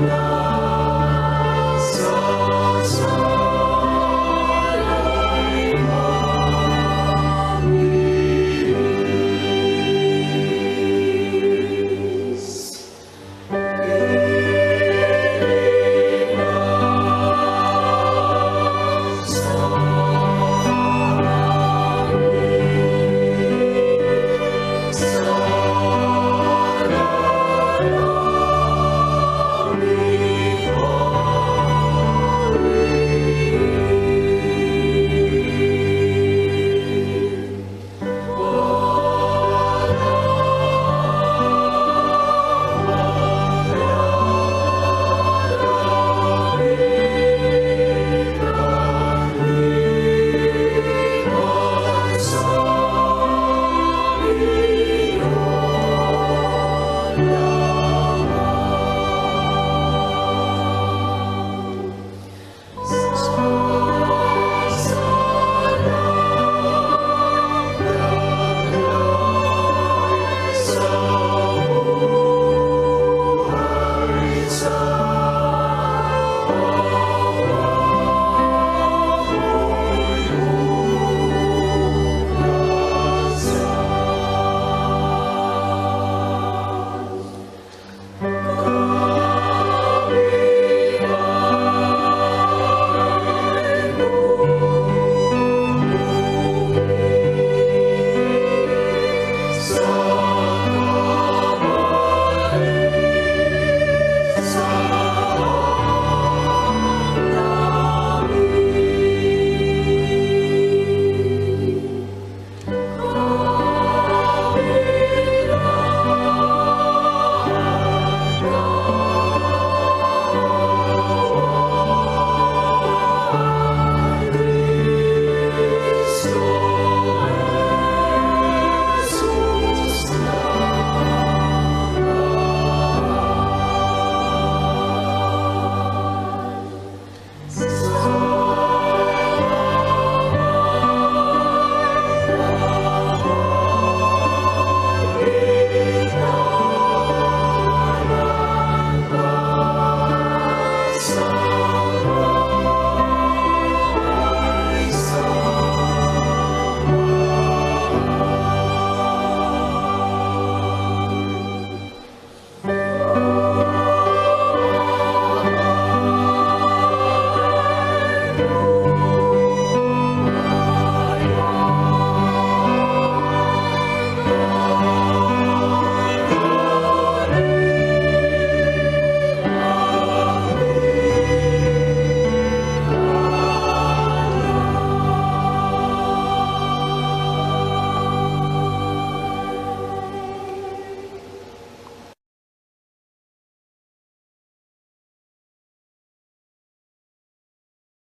Lord.